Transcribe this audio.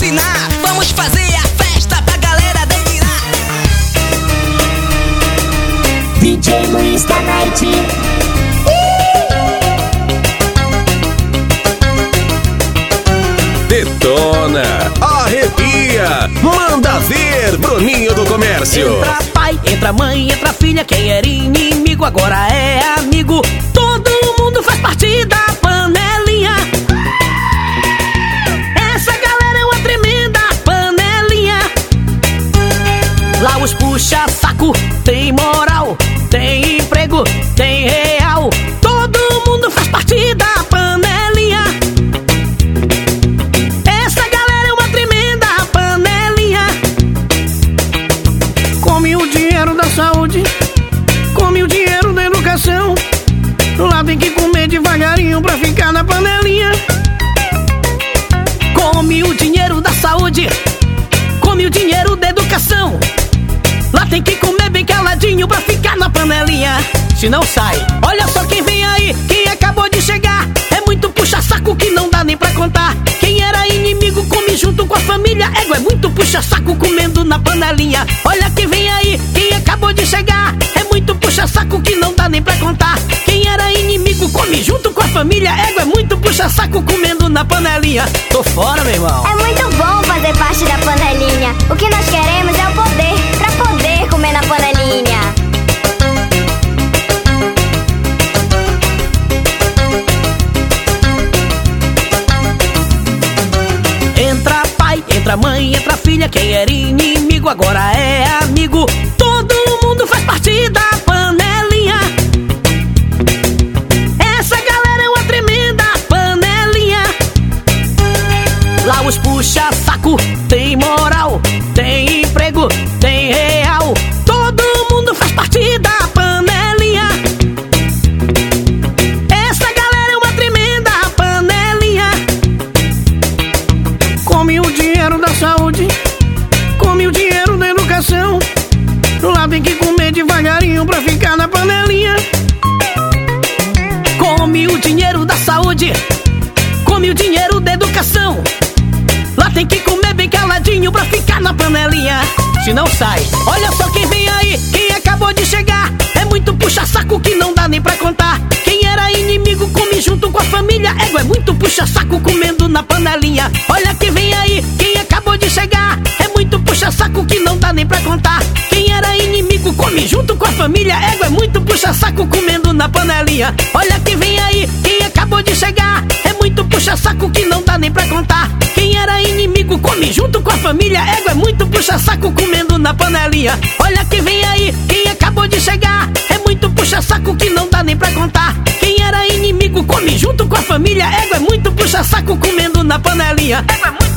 ensinar. Vamos fazer a festa pra galera delirar. DJ Luiz da Night. Detona, arrepia, manda ver, Bruninho do Comércio. Entra pai, entra mãe, entra filha, quem era inimigo agora é amigo. Todo mundo faz parte dinheiro da saúde, come o dinheiro da educação. Lá tem que comer devagarinho pra ficar na panelinha. Come o dinheiro da saúde, come o dinheiro da educação. Lá tem que comer bem caladinho pra ficar na panelinha. Se não sai, olha só quem vem aí, quem acabou de chegar. É muito puxa-saco que não dá nem pra contar. Família. Ego é muito puxa-saco comendo na panelinha. Olha quem vem aí, quem acabou de chegar. É muito puxa-saco que não dá nem pra contar. Quem era inimigo come junto com a família. Ego é muito puxa-saco comendo na panelinha. Tô fora, meu irmão. É muito bom fazer parte da panelinha. Entra mãe, entra filha. Quem era inimigo agora é amigo. Todo mundo faz parte da panelinha. Essa galera é uma tremenda panelinha. Lá os puxa saco, Come o dinheiro da saúde, come o dinheiro da educação. Lá tem que comer devagarinho pra ficar na panelinha. Come o dinheiro da saúde, come o dinheiro da educação. Lá tem que comer bem caladinho pra ficar na panelinha. Se não sai, olha só quem vem aí, quem acabou de chegar. É muito puxa-saco que não dá nem pra contar. Quem era inimigo come junto com a família. Ego é muito puxa-saco comendo na panelinha. Olha quem vem aí, quem acabou de chegar. É muito puxa-saco que não dá nem pra contar. Quem era inimigo come junto com a família. Ego é muito puxa-saco comendo na panelinha. Olha quem vem aí, quem acabou de chegar. É muito puxa-saco que não dá nem pra contar. Quem era inimigo come junto com a família. Ego é muito puxa-saco comendo na panelinha. Olha quem vem aí, quem acabou de chegar. É muito puxa-saco que não dá nem pra contar. Quem era inimigo come junto com a família. Ego é muito puxa-saco comendo na panelinha. É